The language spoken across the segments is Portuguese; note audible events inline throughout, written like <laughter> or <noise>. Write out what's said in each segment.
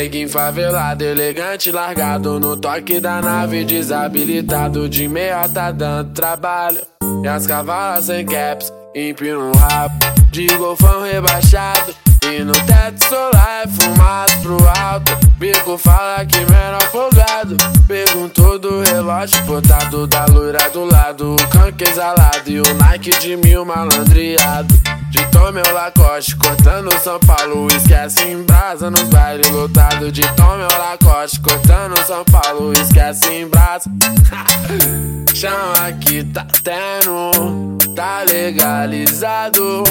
Neguinho favelado, elegante, largado no toque da nave, desabilitado de meia tá dando trabalho. E as cavalas sem caps, empina um rabo de golfão rebaixado. E no teto solar é fumado pro alto. Bico fala que menor folgado. Perguntou do relógio botado da loira do lado. O canque exalado e o Nike de mil malandreado. De Tom meu Lacoste, cortando São Paulo. Esquece em brasa nos bailes lotados. De Tom meu Lacoste, cortando São Paulo. Esquece em brasa. <laughs> Chama que tá tendo, tá legalizado.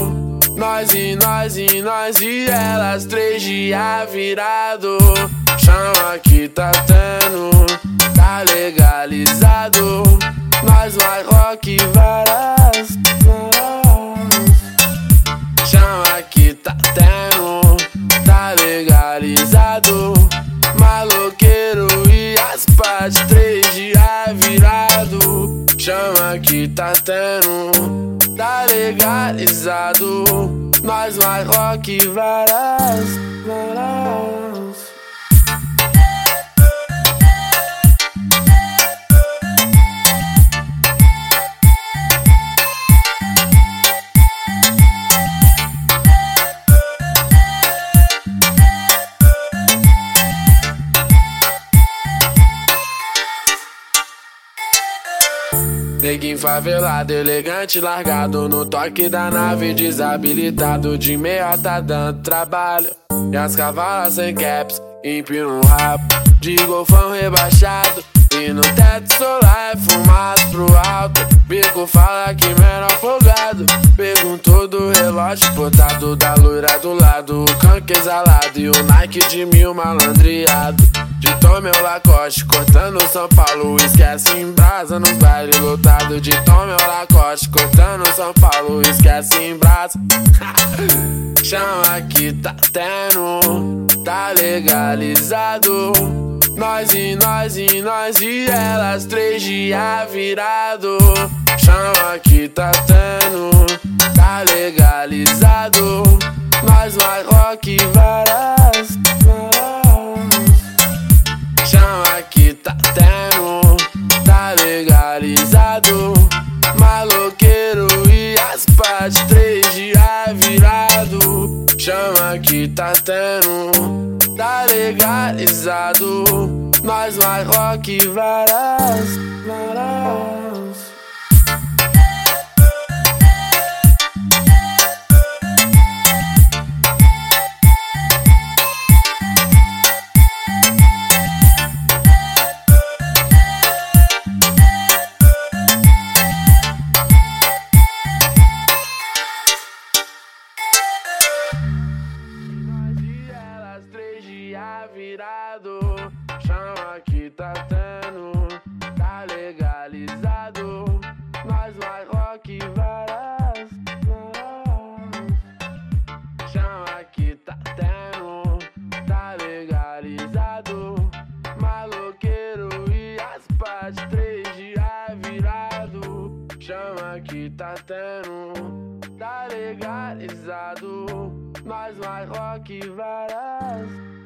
Nós e nós e nós e elas, três dias virado. Chama que tá tendo, tá legalizado. Nós vai rock varas, tá tendo tá legalizado. Nós vai rock varas, varas. Neguinho favelado, elegante, largado no toque da nave, desabilitado de meia tá dando trabalho. E as cavalas sem caps, empina um rabo de golfão rebaixado. E no teto solar é fumado pro alto. Bico fala que menor folgado. Perguntou do relógio botado da loira do lado. O canque exalado e o Nike de mil malandreado. De Tom meu Lacoste, cortando São Paulo. Esquece em brasa nos bailes lotados. De Tom meu Lacoste, cortando São Paulo. Esquece em brasa. <laughs> Chama que tá tendo, tá legalizado. Nós e nós e nós e elas, três dias virado. Chama que tá tendo, tá legalizado. Nós vai rock varas, Chama que tá tendo, tá legalizado. Maloqueiro e as partes, três dias virado. Chama que tá tendo tá legalizado. Nós vai rock varas, virado. Chama que tá tendo, tá legalizado. Nós vai rock varas, Chama que tá tendo, tá legalizado. Maloqueiro e as partes, três dias virado. Chama que tá tendo, tá legalizado. Nós vai rock varas.